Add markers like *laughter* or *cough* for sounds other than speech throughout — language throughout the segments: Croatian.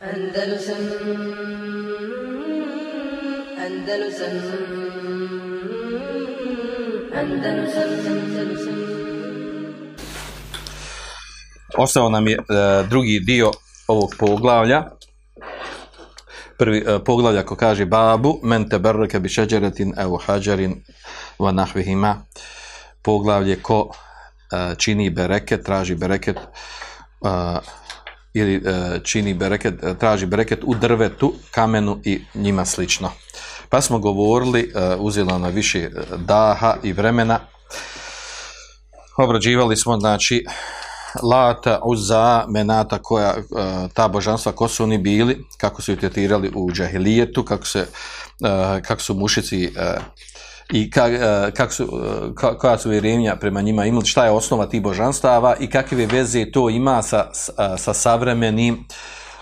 Andalusam Andalusam Andalusam Andalusam Ostao nam je e, drugi dio ovog poglavlja. Prvi e, poglavlja ko kaže babu men teberreke bi šeđeretin evo hađarin va nahvihima. Poglavlje ko e, čini bereket, traži bereket e, ili e, čini bereket, e, traži bereket u drvetu, kamenu i njima slično. Pa smo govorili, e, uzelo na više daha i vremena. Obrađivali smo, znači, Lata, Uza, Menata, koja, ta božanstva, ko su oni bili, kako su ih tretirali u džahilijetu, kako, se, kako su mušici i ka, e, kako su, e, ka- koja su vjerenja prema njima imali, šta je osnova tih božanstava i kakve veze to ima sa, sa, sa savremenim,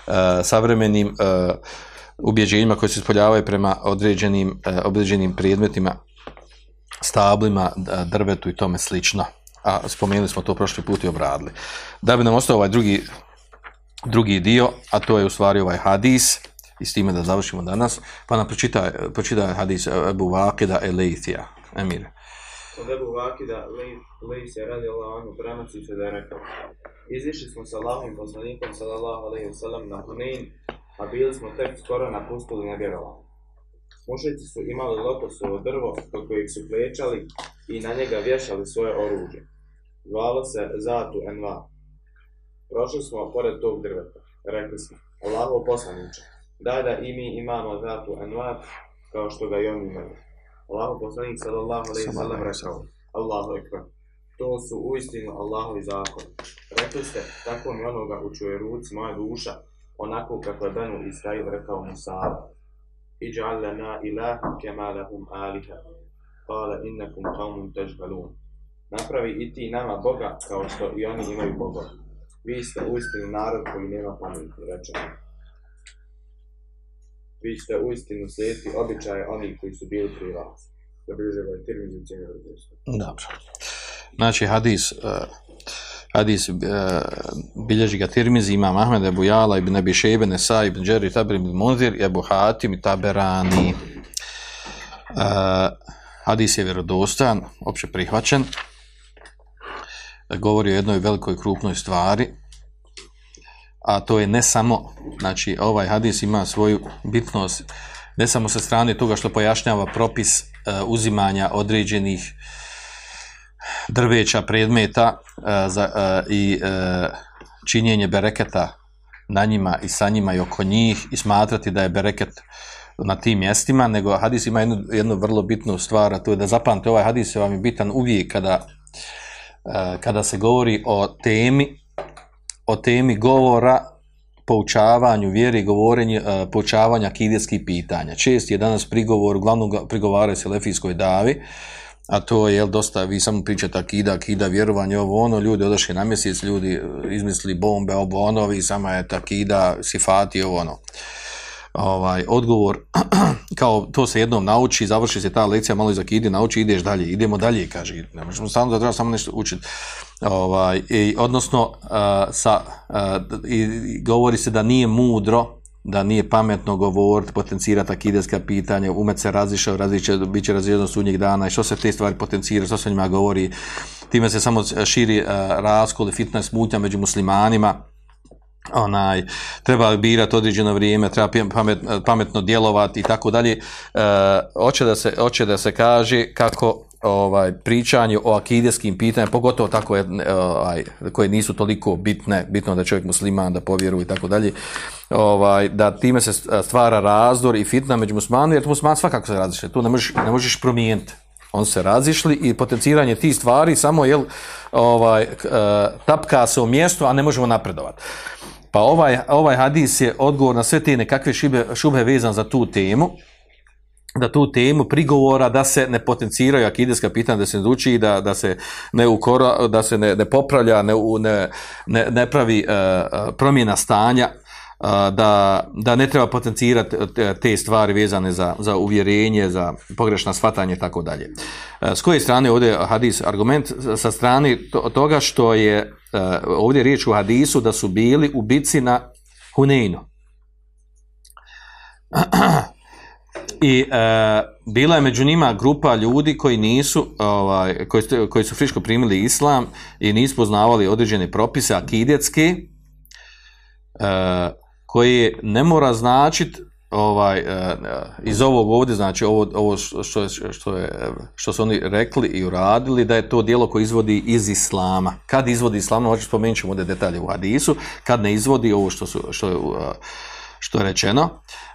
e, savremenim e, ubjeđenjima koje se ispoljavaju prema određenim, e, određenim predmetima, stablima, drvetu i tome slično. A spomenuli smo to prošli put i obradili. Da bi nam ostao ovaj drugi, drugi dio, a to je u stvari ovaj hadis, i s time da završimo danas, pa nam pročitaj, pročitaj hadis Ebu Vakida Eleithija. Emir. Od Ebu Vakida, Lej se radi Allahu, prenosi se da je rekao Izišli smo sa Allahom poslanikom, sallallahu alaihi wasallam, na Hunain, a bili smo tek skoro napustili nevjerovanje. Mušici su imali lotosovo drvo kod kojeg su plečali i na njega vješali svoje oružje. Zvalo se Zatu Enva. Prošli smo pored tog drveta. Rekli smo, Allahov poslaniče, daj da i mi imamo Zatu Enva kao što ga i oni imaju. Allahov poslanik sallallahu alejhi ve sellem rekao: Allahu ekber. To su uistinu Allahovi zakoni. Rekli ste, tako mi onoga u čuje ruci moja duša, onako kako je Benu Israil rekao Musa. Iđa'al lana ilaha kema lahum aliha. Kale innakum qaumun tajhalun. Napravi i ti nama Boga kao što i oni imaju Boga. Vi ste uistinu narod koji nema pameti, reče. Vi ste uistinu slijeti običaje onih koji su bili prije vas. Dobro. Znači, hadis, uh, hadis uh, bilježi ga Tirmizi, imam Ahmed, Ebu Jala, Ibn Abi Šejbe, Nesa, Ibn Đeri, Tabir, Ibn Munzir, Ebu Hatim i Taberani. Uh, hadis je vjerodostan, opće prihvaćen. Govori o jednoj velikoj krupnoj stvari, a to je ne samo, znači ovaj hadis ima svoju bitnost, ne samo sa strane toga što pojašnjava propis uh, uzimanja određenih drveća, predmeta uh, za, uh, i činjenje bereketa na njima i sa njima i oko njih i smatrati da je bereket na tim mjestima, nego hadis ima jednu, jednu vrlo bitnu stvar, a to je da zapamte ovaj hadis je vam je bitan uvijek kada, kada se govori o temi o temi govora poučavanju vjeri, govorenje, uh, poučavanja akideskih pitanja. Čest je danas prigovor, uglavnom prigovaraju se lefijskoj davi, a to je jel, dosta, vi samo pričate akida, akida, vjerovanje, ovo ono, ljudi odošli na mjesec, ljudi eh, izmislili bombe, ovo ono, vi samo je akida, sifati, ovo ono. Ovaj, odgovor, *clears throat* kao to se jednom nauči, završi se ta lekcija, malo iz akide, nauči, ideš dalje, idemo dalje, kaže, ne možemo samo da treba samo nešto učiti. Ovaj, i, odnosno, uh, sa, uh, i, govori se da nije mudro, da nije pametno govoriti, potencirati akideska pitanja, umet se razišao, bit će razvijedno sudnjeg dana i što se te stvari potencira, što se njima govori, time se samo širi uh, raskol i fitna smutnja među muslimanima, onaj, treba birati određeno vrijeme, treba pamet, pametno djelovati i tako dalje. E, hoće da se hoće da se kaže kako ovaj pričanje o akideskim pitanjima, pogotovo tako je, ovaj, koje nisu toliko bitne, bitno da je čovjek musliman, da povjeruje i tako dalje, ovaj, da time se stvara razdor i fitna među muslimanima, jer musliman svakako se različite, tu ne možeš, ne možeš promijeniti. On se razišli i potenciranje tih stvari samo jel, ovaj, uh, tapka se u mjestu, a ne možemo napredovati. Pa ovaj, ovaj hadis je odgovor na sve te nekakve šibe, šube vezan za tu temu, da tu temu prigovora da se ne potenciraju akideska pitanja, da se ne uči, da, da se ne ukora, da se ne, ne popravlja, ne, ne, ne, pravi uh, promjena stanja, da, da ne treba potencirati te stvari vezane za, za uvjerenje, za pogrešna shvatanje i tako dalje. S koje strane ovdje hadis argument? Sa strane to, toga što je uh, ovdje riječ u hadisu da su bili u bici na Huneinu. I e, bila je među njima grupa ljudi koji nisu, ovaj, koji, koji su friško primili islam i nisu poznavali određene propise akidetske, e, koji ne mora značiti ovaj, e, iz ovog ovdje, znači ovo, ovo što, je, što, je, što su oni rekli i uradili, da je to dijelo koje izvodi iz islama. Kad izvodi islama, hoću spomenut ćemo ovdje detalje u hadisu, kad ne izvodi ovo što, su, što, je, e, što je rečeno.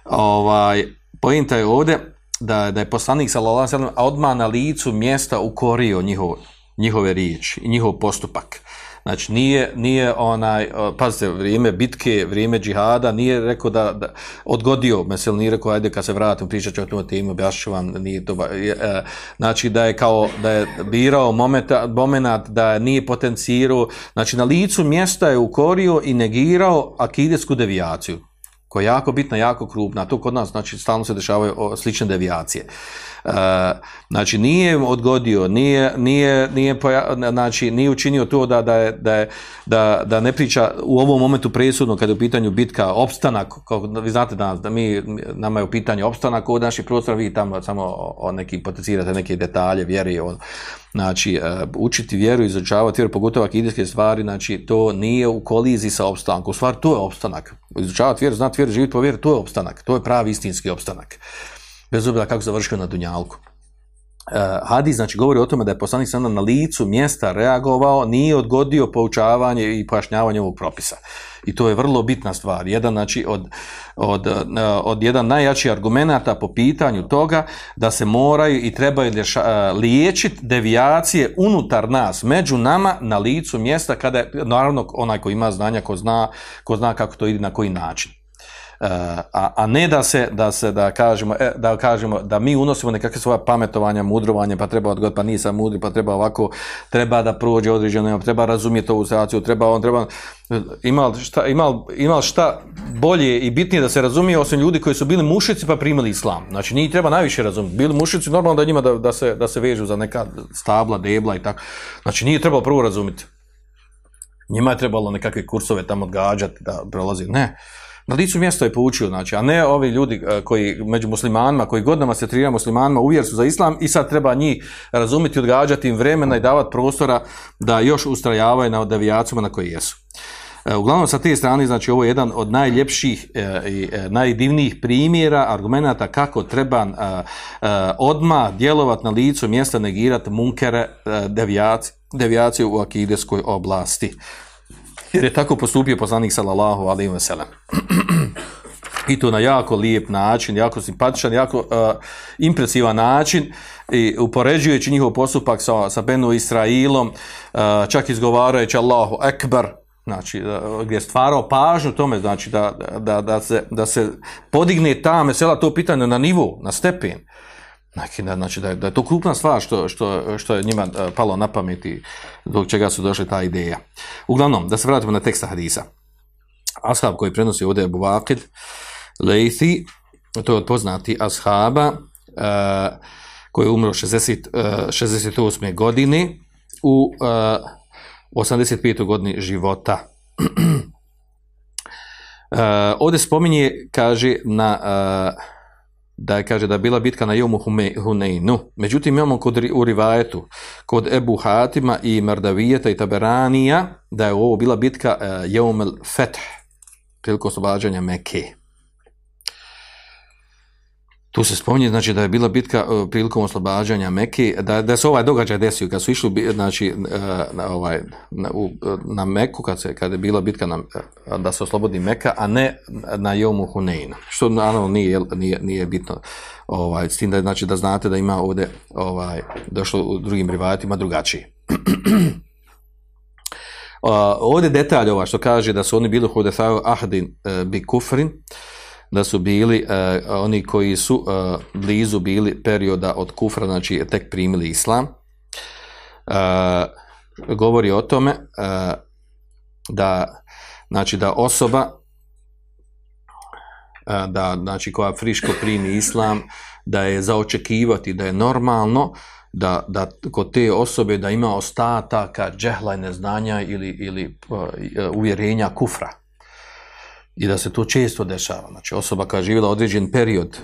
Ovaj, pojenta je ovdje da, da je poslanik sallallahu sellem odmah na licu mjesta ukorio njihov, njihove riječi i njihov postupak. Znači nije, nije onaj, pazite, vrijeme bitke, vrijeme džihada, nije rekao da, da odgodio, mesela nije rekao, ajde kad se vratim, pričat ću o tome temu, objašnjat ću vam, nije to, e, znači da je kao, da je birao momenta, momenat, da nije potencirao, znači na licu mjesta je ukorio i negirao akidetsku devijaciju koja je jako bitna, jako krupna, to kod nas, znači, stalno se dešavaju slične devijacije. E, znači, nije odgodio, nije, nije, nije, poja, znači, nije učinio to da, da, je, da, je, da, da ne priča u ovom momentu presudno kada je u pitanju bitka, opstanak, kao, vi znate danas, da mi, nama je u pitanju opstanak od naših prostora, vi tamo samo o, o neki potencirate neke detalje, vjeri, o, znači, e, učiti vjeru, izučavati vjeru, pogotovo akidijske stvari, znači, to nije u koliziji sa opstankom, u stvari, to je opstanak. Izučavati vjeru, znati vjeru, živjeti po vjeru, to je opstanak, to je pravi istinski opstanak. Bez obzira kako završio na Dunjalku. Uh, hadis znači govori o tome da je poslanik sada na licu mjesta reagovao, nije odgodio poučavanje i pojašnjavanje ovog propisa. I to je vrlo bitna stvar. Jedan znači od, od, uh, od jedan najjačih argumenata po pitanju toga da se moraju i trebaju uh, liječiti devijacije unutar nas, među nama na licu mjesta kada je, naravno onaj ko ima znanja, ko zna, ko zna kako to ide na koji način. A, a ne da se, da se da kažemo, e, da kažemo da mi unosimo nekakve svoja pametovanja, mudrovanje, pa treba odgod, pa nisam mudri, pa treba ovako, treba da prođe određeno, treba razumjeti ovu situaciju, treba on, treba imal šta, imal, imal šta bolje i bitnije da se razumije osim ljudi koji su bili mušici pa primili islam. Znači njih treba najviše razumjeti. Bili mušici, normalno da njima da, da, se, da se vežu za neka stabla, debla i tako. Znači nije trebalo prvo razumjeti. Njima je trebalo nekakve kursove tamo odgađati da prolazi. Ne. Na licu mjesta je poučio, znači, a ne ovi ljudi e, koji među muslimanima, koji godinama se triraju muslimanima, uvjer su za islam i sad treba njih razumjeti, odgađati im vremena i davati prostora da još ustrajavaju na devijacijama na koji jesu. E, Uglavnom sa te strane, znači ovo je jedan od najljepših e, i najdivnijih primjera, argumenata kako treba e, odmah djelovati na licu mjesta, negirati munkere, e, devijaci, devijaciju u akideskoj oblasti. Jer je tako postupio poslanik sallallahu alaihi wa sallam. I to na jako lijep način, jako simpatičan, jako uh, impresivan način i upoređujući njihov postupak sa, sa Benu Israilom, uh, čak izgovarajući Allahu Ekber, znači uh, gdje je stvarao pažnju tome, znači da, da, da, se, da se podigne ta mesela to pitanje na nivu, na stepen. Znači, da, znači da, je, da je to krupna stvar što, što, što je njima uh, palo na pameti zbog čega su došli ta ideja. Uglavnom, da se vratimo na teksta hadisa. Ashab koji prenosi ovdje je Abu Vakid, Leithi, to je od poznati ashaba, uh, koji je umro 60, uh, 68. godine u uh, 85. godini života. *clears throat* ovdje spominje, kaže, na, da je, kaže, da je bila bitka na Jomu Huneinu. Međutim, imamo kod, u rivajetu, kod Ebu Hatima i Mardavijeta i Taberanija, da je ovo bila bitka uh, Jomel Feth, prilikom oslobađanja Mekke. Tu se spominje znači da je bila bitka uh, prilikom oslobađanja Mekke, da, da se ovaj događaj desio kad su išli znači uh, na ovaj na, na Meku kad se kad je bila bitka na, da se oslobodi Meka, a ne na Jomu Hunein. Što naravno nije nije nije bitno. Ovaj s tim da znači da znate da ima ovde ovaj došlo u drugim rivajatima drugačije. *clears throat* Uh, ovdje detalj ova što kaže da su oni bili hudefaju ahdin uh, bi kufrin, da su bili uh, oni koji su uh, blizu bili perioda od kufra, znači tek primili islam. Uh, govori o tome da znači da osoba da znači koja friško primi islam da je zaočekivati da je normalno da, da kod te osobe da ima ostataka džehla i neznanja ili, ili uvjerenja kufra. I da se to često dešava. Znači osoba koja je živjela određen period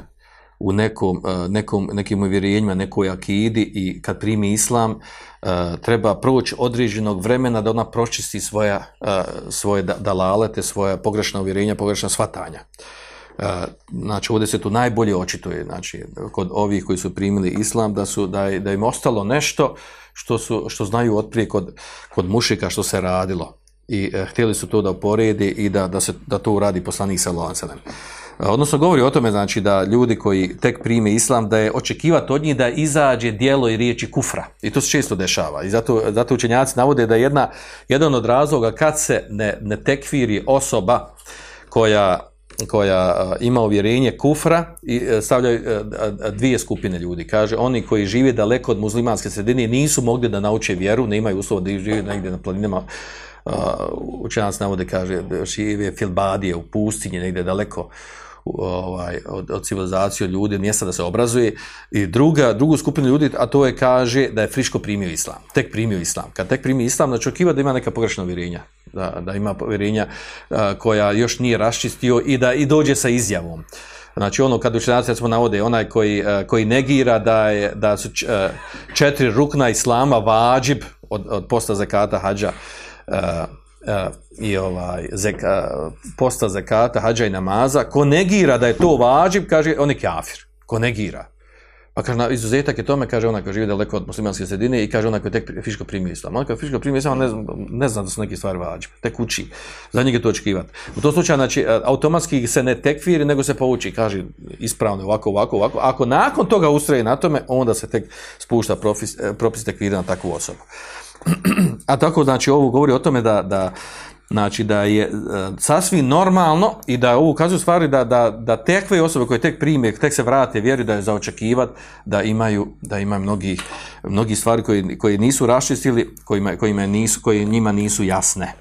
u nekom, uh, nekom, nekim uvjerenjima, nekoj akidi i kad primi islam, uh, treba proći određenog vremena da ona pročisti svoja, uh, svoje da- dalalete, svoja pogrešna uvjerenja, pogrešna shvatanja. Znači, ovdje se tu najbolje očituje, znači, kod ovih koji su primili islam, da, su, da, da im ostalo nešto što, su, što znaju otprije kod, kod mušika što se radilo. I e, htjeli su to da uporedi i da, da, se, da to uradi poslanik sallallahu alejhi. E, Odnosno govori o tome znači da ljudi koji tek prime islam da je očekivati od njih da izađe dijelo i riječi kufra. I to se često dešava. I zato, zato učenjaci navode da je jedna, jedan od razloga kad se ne, ne tekfiri osoba koja koja a, ima uvjerenje kufra i e, stavljaju e, dvije skupine ljudi. Kaže, oni koji žive daleko od muslimanske sredine nisu mogli da nauče vjeru, ne imaju uslova da žive negdje na planinama, učenac navode, kaže, žive filbadije u pustinji, negdje daleko ovaj, od, od civilizacije, ljudi, mjesta da se obrazuje. I druga, drugu skupinu ljudi, a to je, kaže, da je friško primio islam. Tek primio islam. Kad tek primi islam, znači očekiva da ima neka pogrešna uvjerenja. Da, da ima uvjerenja a, koja još nije raščistio i da i dođe sa izjavom. Znači ono kad učenjaci recimo navode onaj koji, koji negira da, je, da su četiri rukna islama vađib od, od posta zekata hađa i ovaj zeka, posta zekata hađa i namaza ko negira da je to vađib kaže on je kafir ko negira pa kaže, na, izuzetak je tome, kaže onaj koji živi daleko od muslimanske sredine i kaže onaj koji tek fiško primi islam. On koji fiško primi islam, ne, zna, ne zna da su neke stvari vađbe, tek uči. Za njega je to očekivati. U tom slučaju, znači, e, automatski se ne tekfiri, nego se pouči, kaže ispravno ovako, ovako, ovako. Ako nakon toga ustroji na tome, onda se tek spušta propis, e, propis tekfira na takvu osobu. A tako, znači, ovo govori o tome da, da Znači da je e, sasvim normalno i da ovo ukazuje stvari da, da, da tekve osobe koje tek prime, tek se vrate vjeri da je za očekivat da imaju, da imaju mnogi, mnogi stvari koje, koje nisu raščistili, kojima, kojima nisu, koje njima nisu jasne.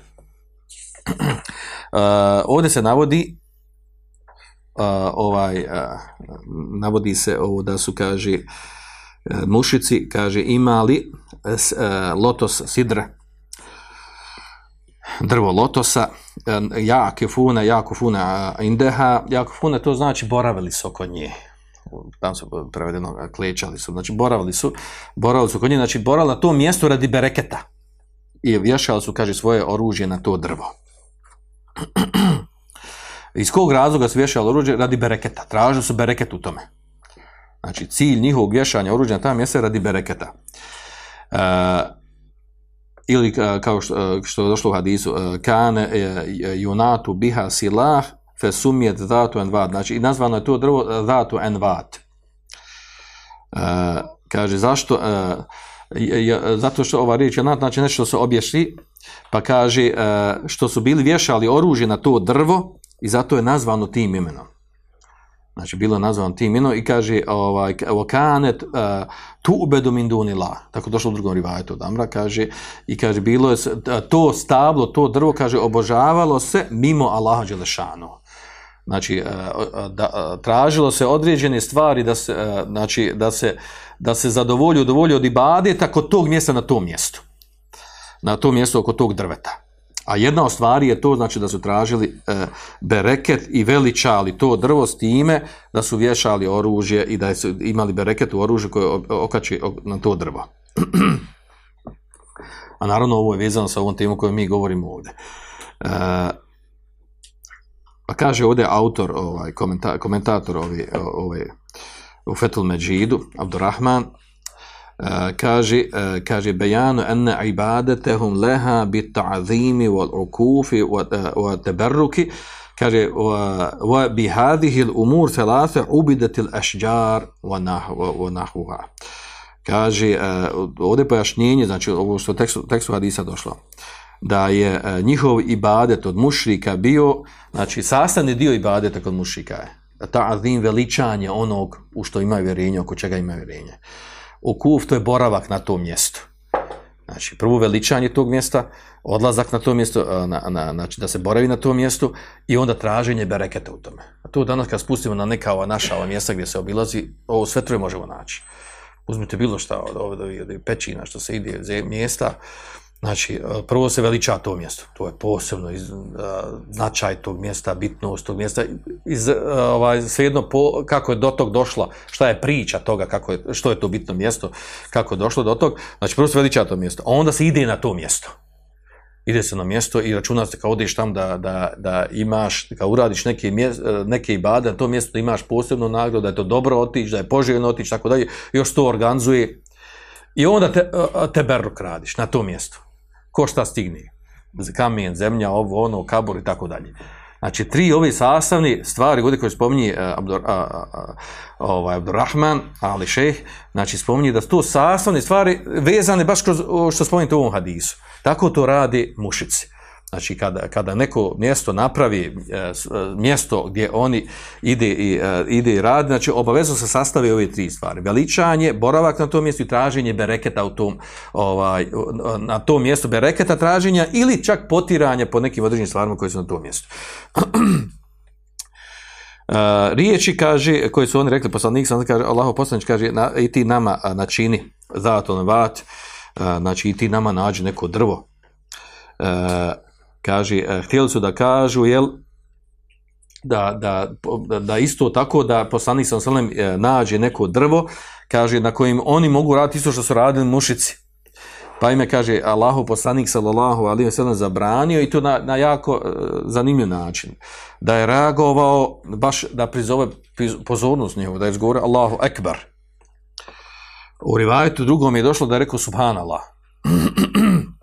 Uh, *clears throat* ovdje se navodi uh, ovaj uh, navodi se ovo da su kaže mušici kaže imali uh, lotos sidra drvo lotosa, jakefuna, jakufuna indeha, jakufuna to znači boravili su oko nje. Tam su prevedeno, klečali su, znači boravili su, boravili su oko nje, znači boravili na tom mjestu radi bereketa. I vješali su, kaže, svoje oružje na to drvo. *clears throat* Iz kog razloga su vješali oružje? Radi bereketa. Tražili su bereket u tome. Znači, cilj njihovog vješanja oružja na tam mjestu je radi bereketa. Uh, ili kao što, što je došlo u hadisu kane junatu biha silah fe zatu envat znači nazvano je to drvo zatu envat kaže zašto zato što ova riječ junat znači nešto se obješli pa kaže što su bili vješali oružje na to drvo i zato je nazvano tim imenom znači bilo je nazvano tim imenom i kaže ovaj kanet uh, tu ubedu min dunila tako došlo u drugom rivajetu od Amra kaže i kaže bilo je to stablo to drvo kaže obožavalo se mimo Allaha dželešanu znači da, tražilo se određene stvari da se znači da se da se zadovolji udovolji od ibadeta kod tog mjesta na tom mjestu. Na tom mjestu oko tog drveta A jedna od stvari je to, znači da su tražili e, bereket i veličali to drvo s time da su vješali oružje i da su imali bereket u oružju koje okači na to drvo. *clears throat* A naravno ovo je vezano sa ovom temu koju mi govorimo ovdje. E, pa kaže ovdje autor, ovaj, komenta, komentator ovi, ovaj, u Fetul Međidu, Abdurrahman, kaže kaže bejanu anna ibadatuhum laha bit ta'zimi wal ukufi wa tabarruki. Kaže wa, bi hadhihi al umur thalatha ubidat al ashjar wa nahwa wa nahwa. Kaže ovdje pojašnjenje znači ovo što tekstu tekstu hadisa došlo da je njihov ibadet od mušrika bio znači sastavni dio ibadeta kod mušrika je. Ta'zim veličanje onog u što imaju vjerenje oko čega imaju vjerenje Ukuf to je boravak na tom mjestu. Znači, prvo veličanje tog mjesta, odlazak na to mjesto, na, na, znači da se boravi na tom mjestu i onda traženje bereketa u tome. A to danas kad spustimo na neka ova naša ova mjesta gdje se obilazi, ovo sve troje možemo naći. Uzmite bilo šta od ove od pećina što se ide, mjesta, Znači, e, prvo se veliča to mjesto, to je posebno iz, uh, značaj tog mjesta, bitnost tog mjesta, iz, uh, ovaj, svejedno po, kako je do tog došla, šta je priča toga, kako je, što je to bitno mjesto, kako je došlo do tog, znači prvo se veliča to mjesto, a onda se ide na to mjesto. Ide se na mjesto i računa se kao odeš tam da, da, da imaš, kao uradiš neke, mjes, neke ibade, na to mjesto da imaš posebnu nagradu, da je to dobro otići, da je poželjno otići, tako dalje, još to organizuje. I onda te, te beruk radiš na to mjesto ko šta stigne. Kamen, zemlja, ovo, ono, kabor i tako dalje. Znači, tri ove sastavni stvari, ovdje koje spominje uh, Abdur, uh, uh, ovaj, Abdurrahman, ali šeh, znači spominje da su to sastavne stvari vezane baš kroz što spominjete u ovom hadisu. Tako to radi mušici. Znači, kada, kada neko mjesto napravi, e, mjesto gdje oni ide i, e, ide i radi, znači, obavezno se sastavi ove tri stvari. Veličanje, boravak na tom mjestu i traženje bereketa u tom, ovaj, na tom mjestu, bereketa traženja ili čak potiranje po nekim određenim stvarima koji su na tom mjestu. *clears throat* Riječi kaže, koje su oni rekli, poslanik sam kaže, Allaho poslanič kaže, na, i ti nama načini zato vat, znači i ti nama nađi neko drvo. Uh, kaže, uh, htjeli su da kažu, jel, da, da, da isto tako da poslanik sam selem nađe neko drvo, kaže, na kojim oni mogu raditi isto što su radili mušici. Pa ime kaže Allahu poslanik sallallahu alejhi ve sellem zabranio i to na, na jako uh, zanimljiv način. Da je reagovao baš da prizove pozornost njihovu, da je izgovorio Allahu ekber. U rivajetu drugom je došlo da je rekao subhanallah. *clears throat*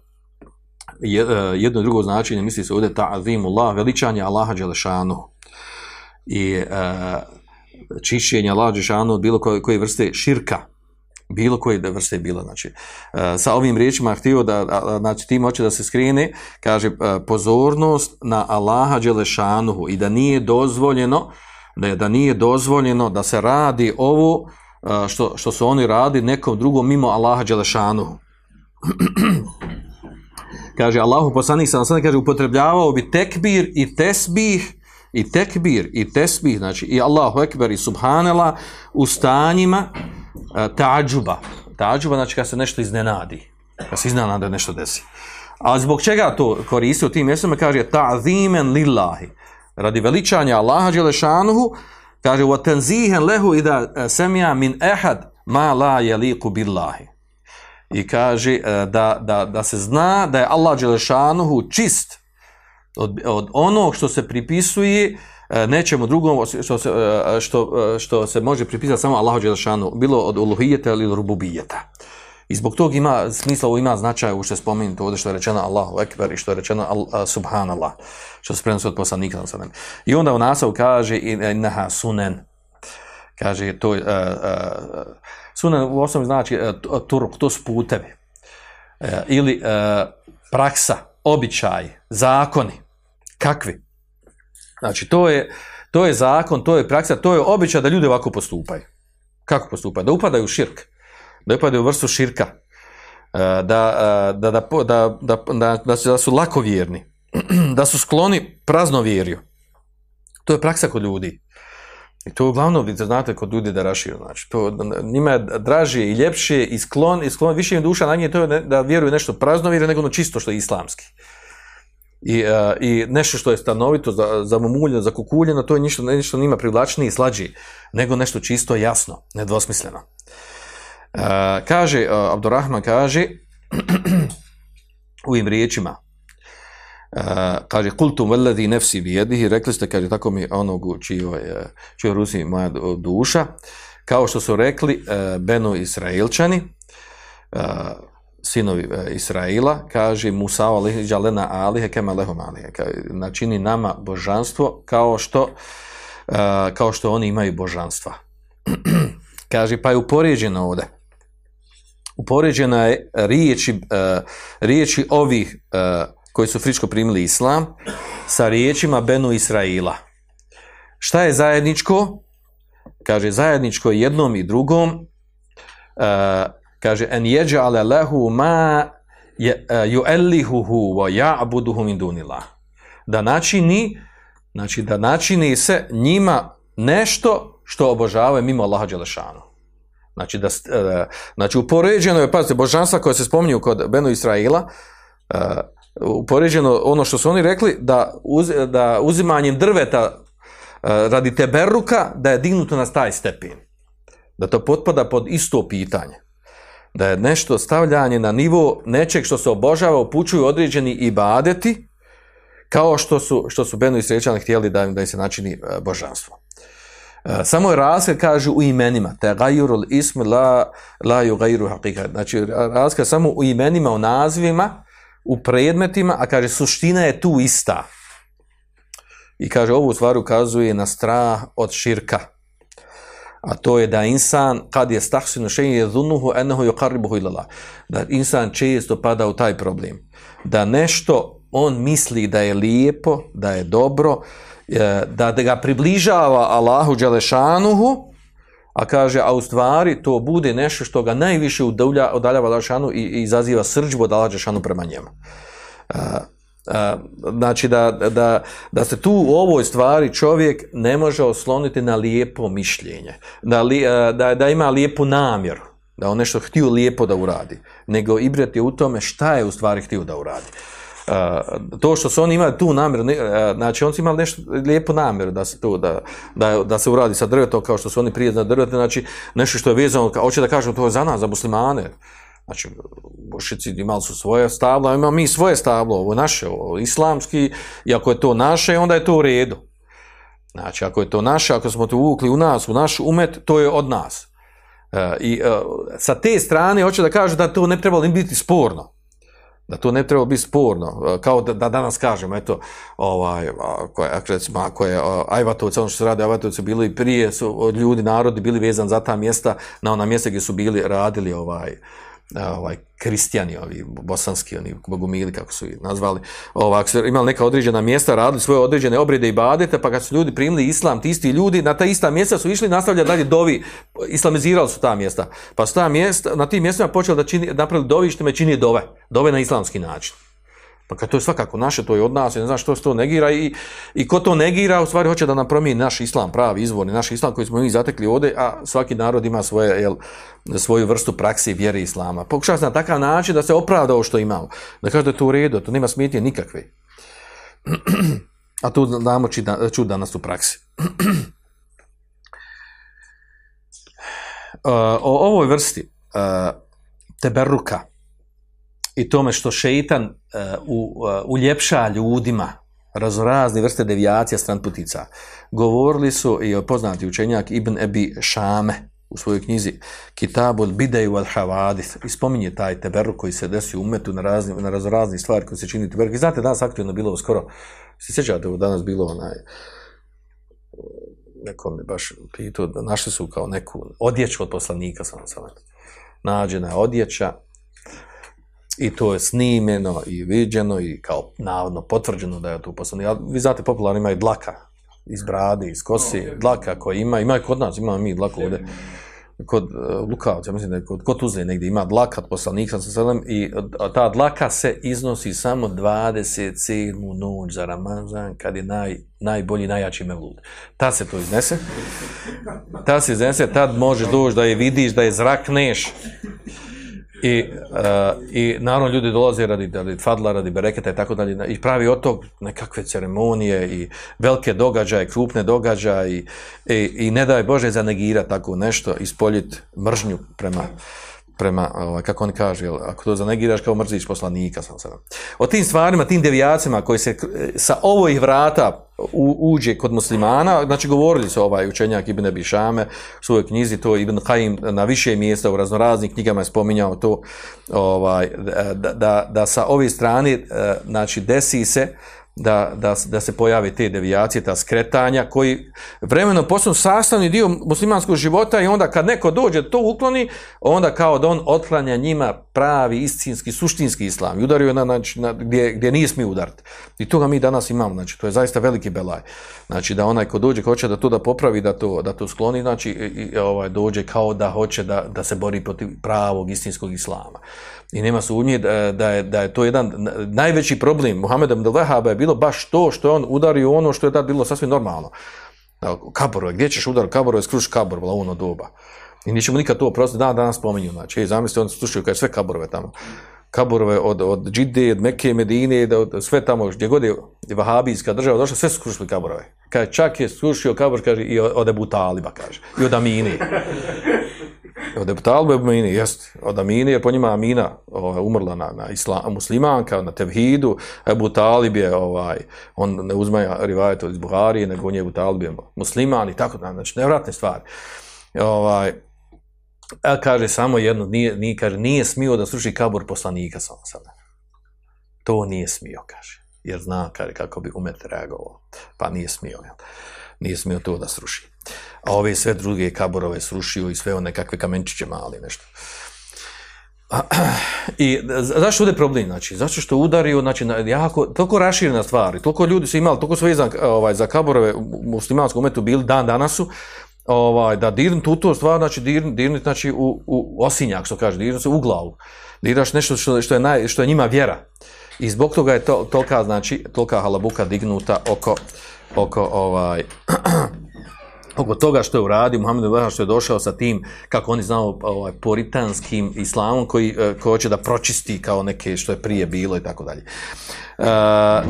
Jedno i drugo značenje misli se ovdje ta'zimullah, veličanje Allaha dželešanu. I uh, čišćenje Allaha dželešanu od bilo koje, koje vrste širka bilo koje da vrste bilo, znači, uh, sa ovim riječima htio da, znači, tim hoće da se skrine, kaže, pozornost na Allaha Đelešanuhu i da nije dozvoljeno, da, da nije dozvoljeno da se radi ovo što, što su oni radi nekom drugom mimo Allaha Đelešanuhu. *clears throat* kaže, Allahu poslanik sam sam kaže, upotrebljavao bi tekbir i tesbih, i tekbir i tesbih, znači i Allahu ekber i subhanela u stanjima tađuba. Tađuba znači kad se nešto iznenadi. Kad se iznenadi da nešto desi. A zbog čega to koristi u tim mjestima? Kaže ta'zimen lillahi. Radi veličanja Allaha Đelešanuhu, kaže wa tanzihen lehu ida semija min ehad ma la jeliku billahi. I kaže da, da, da se zna da je Allah Đelešanuhu čist od, od onog što se pripisuje E, nečemu drugom što se, e, što, e, što se može pripisati samo Allahu Đelešanu, bilo od uluhijeta ili rububijeta. I zbog tog ima smisla, ovo ima značaj u što je spomenuto ovdje što je rečeno Allahu Ekber i što je rečeno al, Subhanallah, što se prenosi od poslanika. I onda u nasavu kaže innaha sunen, kaže to uh, sunen u osnovi znači uh, turuk, to su putevi. Uh, ili praksa, običaj, zakoni. Kakvi? Znači, to je, to je zakon, to je praksa, to je običaj da ljudi ovako postupaju. Kako postupaju? Da upadaju u širk. Da upadaju u vrstu širka. Da, da, da, da, da, da, su, da su lakovjerni. *clears throat* Da su skloni praznovjerju. To je praksa kod ljudi. I to uglavnom, vi znate, kod ljudi da rašiju. Znači, to njima je draže i ljepše i sklon, i sklon više im duša na nje to je da vjeruju nešto praznovjerje nego ono čisto što je islamski i, uh, i nešto što je stanovito za, za mumuljeno, za kukuljeno, to je ništa, nešto nima privlačnije i slađi, nego nešto čisto jasno, nedvosmisleno. Uh, kaže, uh, Abdurrahman kaže, *clears throat* u ovim riječima, kaže, kultum veledi nefsi bijedihi, rekli ste, kaže, tako mi onog čijoj, čijoj Rusi moja duša, kao što su rekli uh, Benu Israilčani, sinovi Israila, kaže Musa alihi džalena alihe kema lehum alihe. Načini nama božanstvo kao što, kao što oni imaju božanstva. *clears throat* kaže, pa je upoređeno ovde. Upoređena je riječi, riječi ovih koji su fričko primili islam sa riječima Benu Israila. Šta je zajedničko? Kaže, zajedničko jednom i drugom uh, kaže en yaj'ala lahu ma e, yu'allihuhu wa ya'buduhu min dunillah da načini znači da načini se njima nešto što obožavaju mimo Allaha dželešanu znači da uh, znači upoređeno je pazite božanstva koje se spominju kod Benu Israila Uh, upoređeno ono što su oni rekli, da, uz, da uzimanjem drveta uh, radi teberuka, da je dignuto na taj stepen. Da to potpada pod isto pitanje. Da je nešto stavljanje na nivo nečeg što se obožava, upućuju određeni ibadeti, kao što su, što su Beno i Srećani htjeli da, im- da im se načini uh, božanstvo. E, Samo je razlika, kaže, u imenima. Te gajurul ism la, la ju. Znači, razlika samo u imenima, u nazivima, u predmetima, a kaže, suština je tu ista. I kaže, ovu stvar ukazuje na strah od širka. A to je da insan, kad je stahsinu šeji je dhunuhu enahu yuqarribuhu ila Allah. Da insan često pada u taj problem. Da nešto on misli da je lijepo, da je dobro, e, da ga približava Allahu Đelešanuhu, a kaže, a u stvari to bude nešto što ga najviše udalja, udaljava Đelešanu i, i izaziva srđbu od prema njemu. E, e, znači da, da, da se tu u ovoj stvari čovjek ne može osloniti na lijepo mišljenje, da, li, e, da, da ima lijepu namjeru, da on nešto htio lijepo da uradi, nego ibret je u tome šta je u stvari htio da uradi. To što su oni imali tu namjeru, znači oni su imali nešto lijepu namjeru da se to, da, da, da se uradi sa drvetom kao što su oni prije drvetom, znači nešto što je vezano, hoće da kažem to je za nas, za muslimane, Znači, bošici imali su svoje stablo, imamo mi svoje stablo, ovo naše, ovo islamski, i ako je to naše, onda je to u redu. Znači, ako je to naše, ako smo to uvukli u nas, u naš umet, to je od nas. E, I e, sa te strane hoće da kaže da to ne trebalo biti sporno. Da to ne treba biti sporno, E, kao da, da danas kažemo, eto, ovaj, ako recimo, ako je Ajvatovci, ono što se radi Ajvatovci bili prije, su ljudi, narodi bili vezani za ta mjesta, na ona mjesta gdje su bili, radili ovaj, ovaj, kristijani, ovi bosanski, oni bogumili, kako su ih nazvali, su imali neka određena mjesta, radili svoje određene obrede i badete, pa kad su ljudi primili islam, ti isti ljudi, na ta ista mjesta su išli nastavljati dalje dovi, islamizirali su ta mjesta, pa su ta mjesta, na tim mjestima počeli da čini, napravili dovi što me čini dove, dove na islamski način. Pa kad to je svakako naše, to je od nas, ne znam što se to negira i, i ko to negira, u stvari hoće da nam promijeni naš islam, pravi izvorni, naš islam koji smo mi zatekli ovdje, a svaki narod ima svoje, jel, svoju vrstu praksi vjere islama. Pokušava se na takav način da se opravda ovo što imamo. Da kaže da je to u redu, to nema smetnje nikakve. *clears throat* A tu damo čuda, čudanost u praksi. *clears throat* Uh, o ovoj vrsti uh, teberuka i tome što šeitan uh, u, uh, uljepša ljudima razorazne vrste devijacija stran putica. Govorili su i poznati učenjak Ibn Ebi Šame u svojoj knjizi Kitabul Bideju al Havadith i spominje taj teberuk koji se desi u umetu na, razni, na stvari koji se čini teberuk. I znate, danas aktivno bilo skoro, se sjećate, danas bilo onaj, neko mi baš pitao, našli su kao neku odjeću od poslanika, sam sam nađena je odjeća i to je snimljeno i viđeno i kao navodno potvrđeno da je to poslanik. Ali vi znate, popularno ima i dlaka iz brade, iz kosi, dlaka koji ima, ima i kod nas, imamo mi dlaku ovdje kod uh, Lukavca, mislim da je kod, kod Tuzle negdje ima dlaka od poslanika sa selem i uh, ta dlaka se iznosi samo 27. noć za Ramazan kad je naj, najbolji, najjači mevlud. Tad se to iznese, tad se iznese, tad možeš doći da je vidiš, da je zrakneš i, uh, i naravno ljudi dolaze radi, radi fadla, radi bereketa i tako dalje. I pravi od tog nekakve ceremonije i velike događaje, krupne događaje i, i, i ne daj Bože zanegira tako nešto, ispoljit mržnju prema prema, ovaj, kako oni kaže, jel, ako to zanegiraš kao mrziš poslanika, sam sada. O tim stvarima, tim devijacijama koji se eh, sa ovih vrata u, uđe kod muslimana, znači govorili su ovaj učenjak Ibn Abi Šame u svojoj knjizi, to Ibn Qaim na više mjesta u raznoraznim knjigama je spominjao to, ovaj, da, da, da sa ove strane, eh, znači desi se da, da, da se pojave te devijacije, ta skretanja, koji vremenom postanu sastavni dio muslimanskog života i onda kad neko dođe to ukloni, onda kao da on otklanja njima pravi, istinski, suštinski islam. I udario na, znači, na, gdje, gdje nije smije udariti. I toga mi danas imamo, znači to je zaista veliki belaj. Znači da onaj ko dođe, ko hoće da to da popravi, da to, da to skloni, znači i, ovaj, dođe kao da hoće da, da se bori protiv pravog, istinskog islama. I nema sumnje da, da, je, da je to jedan najveći problem Muhameda Abdel Wahaba je bilo baš to što je on udario ono što je tad bilo sasvim normalno. Kaboro, gdje ćeš udariti kaboro, je skruš kabor, bila ono doba. I nećemo nikad to oprostiti, dan danas spominju, znači, ej, zamisli, oni slušaju kada je sve kaborove tamo. kaburove od, od Džide, od Mekke, Medine, da od, sve tamo gdje god je vahabijska država došla, sve su srušili kaburove. Kaže, čak je srušio kabur, kaže, i od Ebu Taliba, kaže, i od Amini. *laughs* Od i Amini, jest, od Amini, jer po njima Amina ovaj, umrla na, na islam, muslimanka, na Tevhidu, Ebu Talib je, ovaj, on ne uzmaja rivajet iz Buharije, nego on je Ebu Talib je musliman i tako, da, znači, nevratne stvari. Ovaj, a kaže samo jedno, nije, nije, kaže, nije smio da sruši kabur poslanika samo sada. To nije smio, kaže. Jer zna, kaže, kako bi umet reagovao. Pa nije smio, jel? Nije smio to da sruši. A ove sve druge kaburove srušio i sve one kakve kamenčiće mali, nešto. *clears throat* I zašto ovdje problem? Znači, zato što udario, znači, na, jako, toliko raširena stvar, i toliko ljudi su imali, toliko su vezan ovaj, za kaburove u muslimanskom umetu bili dan danas su, ovaj, da dirnut u to stvar, znači dirnut, dirnut znači u, u osinjak, što kaže, dirnut se u glavu. Diraš nešto što, što, je, naj, što je njima vjera. I zbog toga je to, tolika, znači, tolika halabuka dignuta oko, oko ovaj, *clears throat* oko toga što je uradio Muhammed Vaha što je došao sa tim kako oni znao ovaj poritanskim islamom koji eh, koji hoće da pročisti kao neke što je prije bilo i tako dalje. Uh,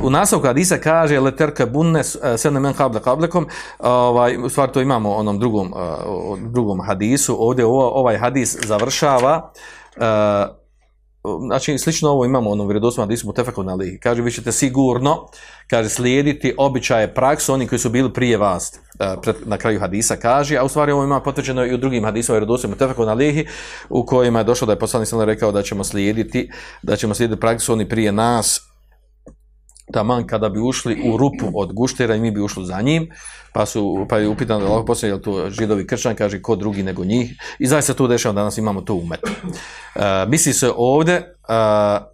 u nastavku hadisa kaže leterka bunne sene men qabla qablakum ovaj u stvari to imamo onom drugom drugom hadisu ovdje ovaj hadis završava znači slično ovo imamo onom vjerodostojnom hadisu mutafakun alihi. Kaže vi ćete sigurno kaže slijediti običaje praksu oni koji su bili prije vas. Pred, na kraju hadisa kaže, a u stvari ovo ima potvrđeno i u drugim hadisima vjerodostojnom mutafakun alihi u kojima je došlo da je poslanik sallallahu rekao da ćemo slijediti da ćemo slijediti praksu oni prije nas taman kada bi ušli u rupu od guštera i mi bi ušli za njim, pa su pa je upitan da Allah poslije, jel to židovi kršćan, kaže ko drugi nego njih, i zaista to dešava, danas imamo to umet. Uh, *clears throat* misli se ovdje uh,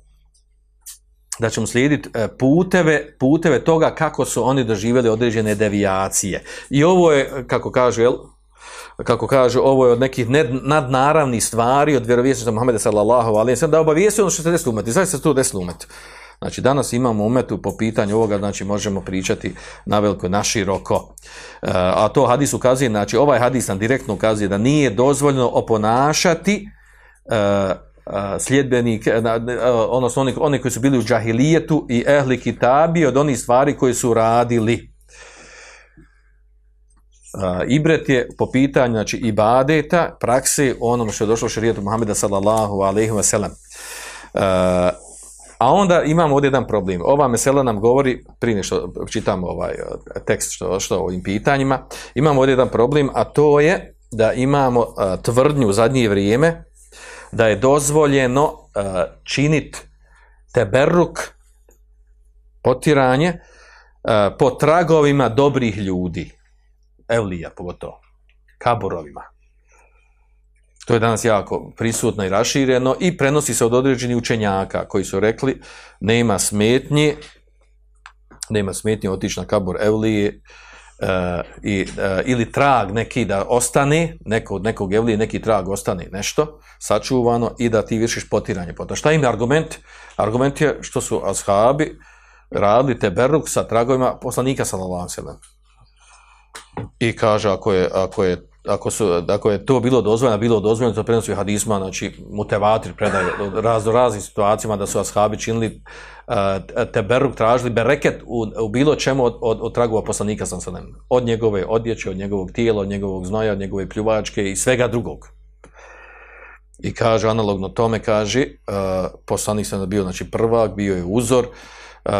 da ćemo slijediti uh, puteve, puteve toga kako su oni doživjeli određene devijacije. I ovo je, kako kažu, jel, kako kaže, ovo je od nekih nadnaravnih stvari, od vjerovjesnika Muhammeda sallallahu alaihi da obavijesti ono što se desilo umeti. Zaista se to desilo umeti. Znači, danas imamo umetu po pitanju ovoga, znači možemo pričati na veliko, na široko. E, a to hadis ukazuje, znači ovaj hadis nam direktno ukazuje da nije dozvoljeno oponašati e, e, sljedbenik, odnosno oni, oni koji su bili u džahilijetu i ehli kitabi od onih stvari koje su radili. Ibret je po pitanju znači, ibadeta, prakse onom što je došlo u šarijetu Muhammeda sallallahu alaihi wa sallam. A onda imamo ovdje jedan problem. Ova mesela nam govori, prije nešto čitamo ovaj tekst što, što o ovim pitanjima, imamo ovdje jedan problem, a to je da imamo a, tvrdnju u zadnje vrijeme da je dozvoljeno a, činit teberuk, potiranje, a, po tragovima dobrih ljudi. Evlija pogotovo. Kaburovima. To je danas jako prisutno i rašireno i prenosi se od određenih učenjaka koji su rekli nema smetnje, nema smetnje otići na kabor Evlije uh, i, uh, ili trag neki da ostane, neko, od nekog Evlije neki trag ostane nešto sačuvano i da ti vršiš potiranje. Potom. Šta im je argument? Argument je što su ashabi radili teberuk sa tragovima poslanika sallallahu I kaže ako je, ako je ako, su, ako je to bilo dozvoljeno, bilo dozvoljeno, to prenosi hadisma, znači mutevatir predaje razno raznim situacijama da su ashabi činili uh, teberuk, tražili bereket u, u bilo čemu od, od, od tragova poslanika sam sam od njegove odjeće, od njegovog tijela, od njegovog znoja, od njegove pljuvačke i svega drugog. I kaže, analogno tome kaže, uh, poslanik sam bio znači, prvak, bio je uzor, uh,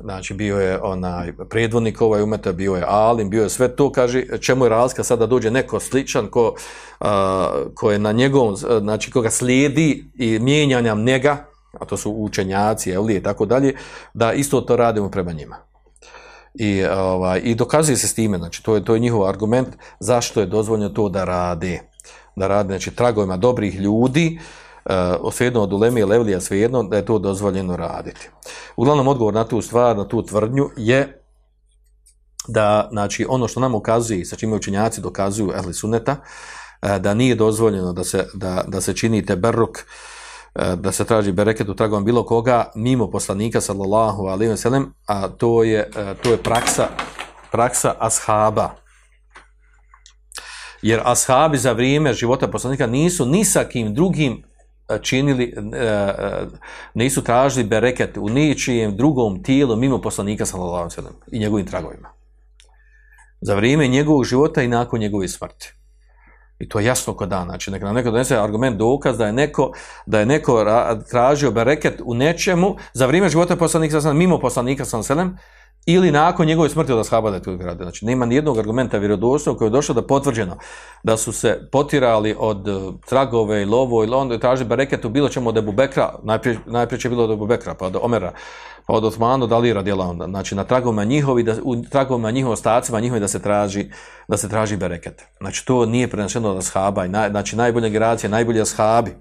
znači bio je onaj predvodnik ovaj umeta, bio je Alim, bio je sve to, kaže, čemu je razlika sada dođe neko sličan ko, a, ko je na njegovom, znači koga slijedi i mijenjanja njega, a to su učenjaci, evlije i tako dalje, da isto to radimo prema njima. I, ovaj, i dokazuje se s time, znači to je, to je njihov argument zašto je dozvoljeno to da rade. Da rade, znači tragovima dobrih ljudi, svejedno od Ulemi i Levlija svejedno da je to dozvoljeno raditi. Uglavnom odgovor na tu stvar, na tu tvrdnju je da znači ono što nam ukazuje sa čime učenjaci dokazuju ehli suneta uh, da nije dozvoljeno da se, da, da se čini teberruk uh, da se traži bereket u tragom bilo koga mimo poslanika sallallahu alejhi ve sellem a to je to je praksa praksa ashaba jer ashabi za vrijeme života poslanika nisu ni sa kim drugim e, činili, e, e, nisu tražili bereket u ničijem drugom tijelu mimo poslanika sallallahu i njegovim tragovima. Za vrijeme njegovog života i nakon njegove smrti. I to je jasno kod dana. Znači, neka nam neko donese argument, dokaz da je neko, da je neko ra- tražio bereket u nečemu za vrijeme života poslanika sallallahu mimo poslanika sallallahu ili nakon njegove smrti od ashaba da je radio. Znači, nema nijednog argumenta vjerodostojnog koji je došao da je potvrđeno da su se potirali od eh, tragove ili ovo ili onda traži bereket u bilo čemu od Ebu Bekra, najprije, najprije će bilo od Ebu Bekra, pa od Omera, pa od Osmana, od Alira djela onda. Znači, na tragovima njihovi, da, u tragovima njihovi ostacima njihovi da se traži, da se traži bereket. Znači, to nije preneseno od ashaba, i znači, najbolje generacije, najbolji ashabi,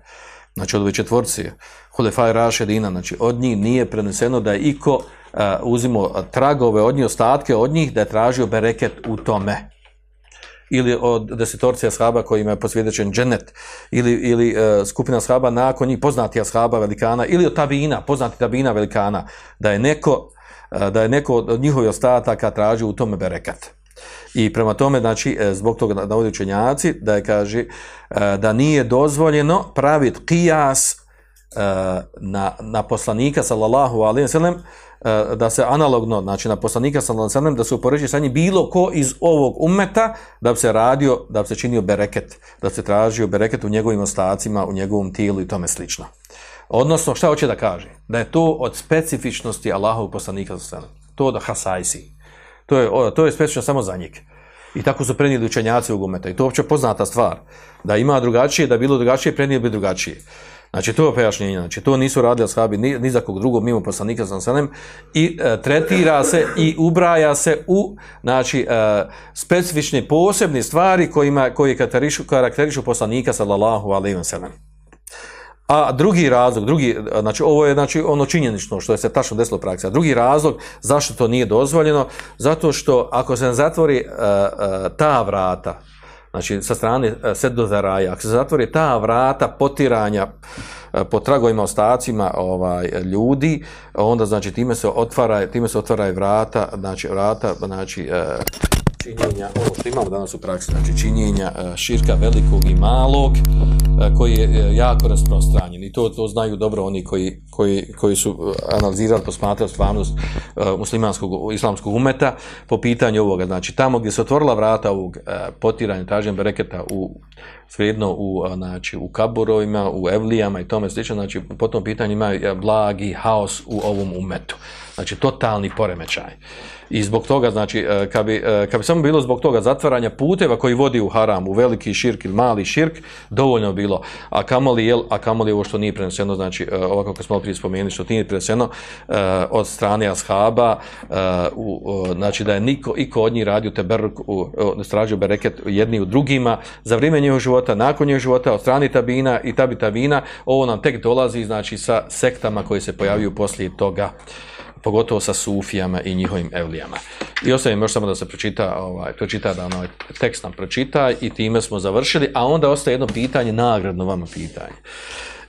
znači od četvorci, Hulefaj Rašedina, znači od njih nije preneseno da je iko uh, uzimo tragove od njih, ostatke od njih, da je tražio bereket u tome. Ili od desetorci ashaba kojima je posvjedočen dženet, ili, ili uh, skupina ashaba nakon njih, poznati ashaba velikana, ili od tabina, poznati tabina velikana, da je neko, uh, da je neko od njihovih ostataka tražio u tome bereket. I prema tome, znači, e, zbog toga navodi učenjaci, da je, kaže, e, da nije dozvoljeno praviti kijas e, na, na poslanika, sallallahu alaihi sallam, da se analogno, znači na poslanika, sallallahu sallam, da se upoređuje sa njim bilo ko iz ovog umeta, da bi se radio, da bi se činio bereket, da bi se tražio bereket u njegovim ostacima, u njegovom tijelu i tome slično. Odnosno, šta hoće da kaže? Da je to od specifičnosti Allahovog poslanika, sallallahu. To da hasajsi. To je, to je specifično samo za njih. I tako su prenijeli učenjaci u gumeta. I to je uopće poznata stvar. Da ima drugačije, da bilo drugačije, prenijeli bi drugačije. Znači, to je pojašnjenje. Znači, to nisu radili ashabi ni, ni za kog drugog mimo poslanika sa sanem i e, tretira se i ubraja se u znači, e, specifične posebne stvari kojima, koji karakterišu, karakterišu poslanika sallallahu alaihi wa sallam. A drugi razlog, drugi, znači ovo je znači ono činjenično što je se tačno desilo u praksi. A drugi razlog zašto to nije dozvoljeno, zato što ako se zatvori uh, uh, ta vrata, znači sa strane uh, sedozaraja, ako se zatvori ta vrata potiranja po tragovima ostacima ovaj ljudi, onda znači time se otvara, time se otvara vrata, znači vrata, znači činjenja, ovo što imamo danas u praksi, znači činjenja širka velikog i malog, koji je jako rasprostranjen i to, to znaju dobro oni koji, koji, koji su analizirali, posmatrali stvarnost muslimanskog, islamskog umeta po pitanju ovoga. Znači, tamo gdje se otvorila vrata ovog potiranja, traženja bereketa u svejedno u, znači, u kaburovima, u evlijama i tome slično, znači, po tom pitanju ima blagi haos u ovom umetu. Znači, totalni poremećaj. I zbog toga, znači, kad bi, kad bi samo bilo zbog toga zatvaranja puteva koji vodi u haram, u veliki širk ili mali širk, dovoljno bilo. A kamoli, jel, a kamoli ovo što nije preneseno, znači, ovako kako smo prije spomenuli, što nije preneseno od strane ashaba, znači, da je niko, iko od njih radio teberuk, stražio bereket jedni u drugima, za vrijeme njegovog života, nakon njegovog života, od strane tabina i tabi tabina, ovo nam tek dolazi, znači, sa sektama koje se pojaviju poslije toga pogotovo sa sufijama i njihovim evlijama. I ostavim još samo da se pročita, ovaj, pročita da ovaj tekst nam pročita i time smo završili, a onda ostaje jedno pitanje, nagradno vama pitanje.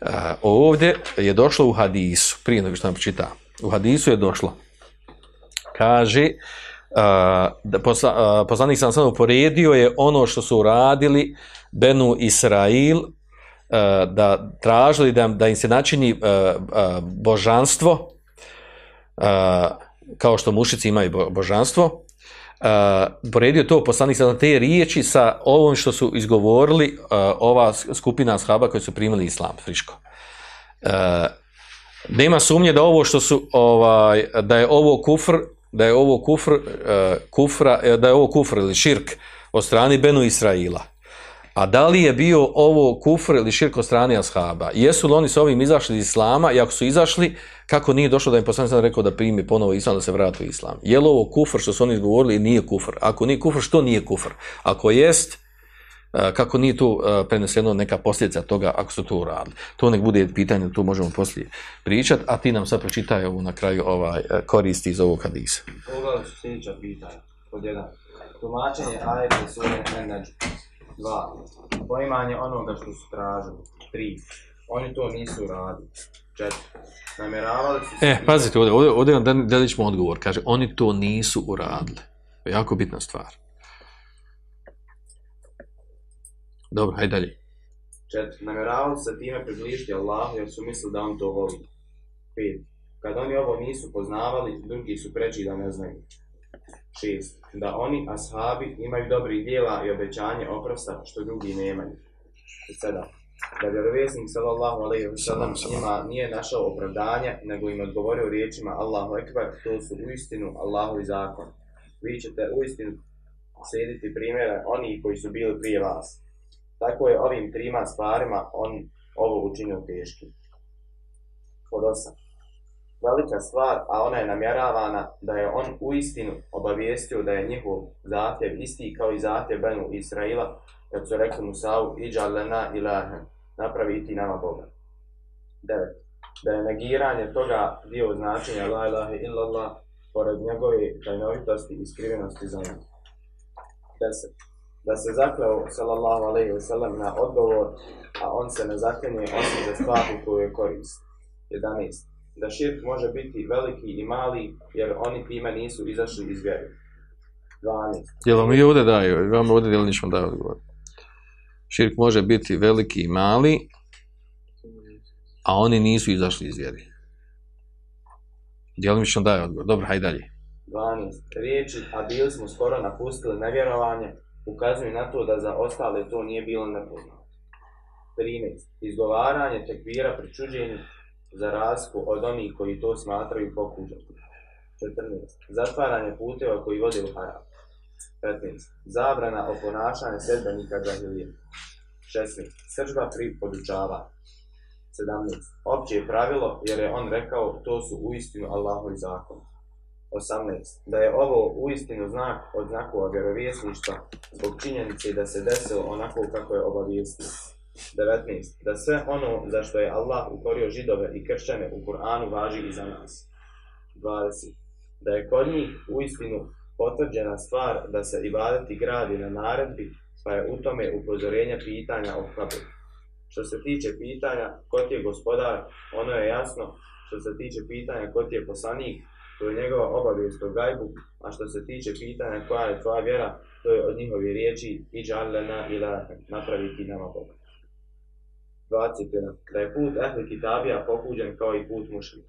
Uh, ovdje je došlo u hadisu, prije nego što nam pročita, u hadisu je došlo, kaže, posla, uh, poslanik sam sam uporedio je ono što su uradili Benu Israil, uh, da tražili da, da im se načini božanstvo, kao što mušici imaju božanstvo, poredio to poslanik sa te riječi sa ovom što su izgovorili ova skupina ashaba koji su primili islam friško. Nema sumnje da ovo što su ovaj da je ovo kufr da je ovo kufr uh, kufra da je ovo kufr ili širk od strane Benu Israila. A da li je bio ovo kufr ili širk od strane ashaba? Jesu li oni s ovim izašli iz islama i ako su izašli, kako nije došlo da im poslanik sam rekao da primi ponovo islam, da se vrati u islam? Je li ovo kufr što su oni izgovorili nije kufr? Ako nije kufr, što nije kufr? Ako jest, kako nije tu preneseno neka posljedica toga ako su to uradili? To nek bude pitanje, tu možemo poslije pričati, a ti nam sad pročitaj ovo na kraju ovaj, koristi iz ovog hadisa. Pogledaj su sljedeća pitanja. Pod jedan. Tumačenje ajete sure Neneđu. Dva. Poimanje onoga što su tražili. Tri. Oni to nisu radili. Četiri. Namjeravali su... E, pazite, ovdje, ovdje, ovdje vam odgovor. Kaže, oni to nisu uradili. Jako bitna stvar. Dobro, hajde dalje. Četiri, namjeravali se time približiti Allahu jer su mislili da on to voli. Pet, kad oni ovo nisu poznavali, drugi su preći da ne znaju. Šest, da oni, ashabi, imaju dobrih dijela i obećanje oprosta što drugi nemaju. I sedam, da vjerovjesnik sallallahu alejhi ve sellem njima nije našao opravdanje, nego im odgovorio riječima Allahu ekber, to su uistinu Allahovi zakon. Vi ćete uistinu slijediti primjere oni koji su bili prije vas. Tako je ovim trima stvarima on ovo učinio teškim. Pod osam. Velika stvar, a ona je namjeravana da je on uistinu obavijestio da je njihov zahtjev isti kao i zahtjev Benu Israila, kad su rekli Musavu, iđa lena ilahen, napravi ti nama Boga. 9. Da je negiranje toga dio značenja la ilaha illallah, pored njegove tajnovitosti i skrivenosti za njim. 10. Da se zakleo, sallallahu alaihi wa sallam, na odgovor, a on se ne zaklenje osim za stvari koju je korist. 11. Da širk može biti veliki i mali, jer oni time nisu izašli iz vjere. 12. Jel vam i ovdje daju, vam ovdje djelnično daju odgovor. Širk može biti veliki i mali, a oni nisu izašli iz vjeri. Djelmično daje odgovor. Dobro, hajde dalje. 12. Riječi, a bili smo skoro napustili nevjerovanje, ukazuju na to da za ostale to nije bilo nepoznato. 13. Izgovaranje tekvira pri čuđenju za razliku od onih koji to smatraju pokuđom. 14. Zatvaranje puteva koji vode u haram. 15. Zabrana o ponašanju sedbenika džahilije. 16. Sržba pri podučavanju. 17. Opće je pravilo jer je on rekao to su uistinu Allahovi zakon. 18. Da je ovo uistinu znak od znakova vjerovjesništva zbog činjenice da se desilo onako kako je obavijestio. 19. Da sve ono za što je Allah ukorio židove i kršćane u Kur'anu važi i za nas. 20. Da je kod njih uistinu potvrđena stvar da se ibadeti gradi na naredbi, pa je u tome upozorenje pitanja o kabru. Što se tiče pitanja ko je gospodar, ono je jasno. Što se tiče pitanja ko je poslanik, to je njegova obavijest o gajbu, a što se tiče pitanja koja je tvoja vjera, to je od njihove riječi i džallena ila napraviti nama Boga. 21. Da je put ehli kitabija pokuđen kao i put mušlika.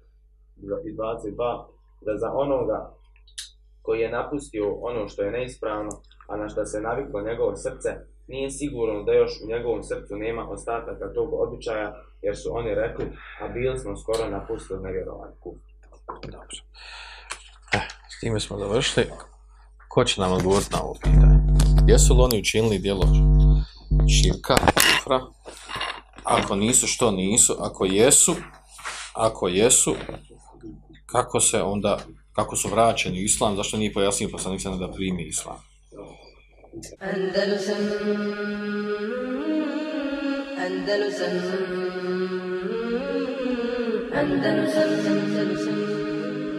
I 22. Da za onoga koji je napustio ono što je neispravno, a na što se naviklo njegovo srce, nije sigurno da još u njegovom srcu nema ostataka tog običaja, jer su oni rekli, a bili smo skoro napustili nevjerovanje. Dobro. Eh, s time smo završili. Ko će nam odgovoriti na ovo pitanje? Jesu li oni učinili djelo širka, kufra? Ako nisu, što nisu? Ako jesu, ako jesu, kako se onda, kako su vraćeni u islam, zašto nije pojasnio poslanik se da primi islam? Andalusam Andalusam Andalusam Andalusam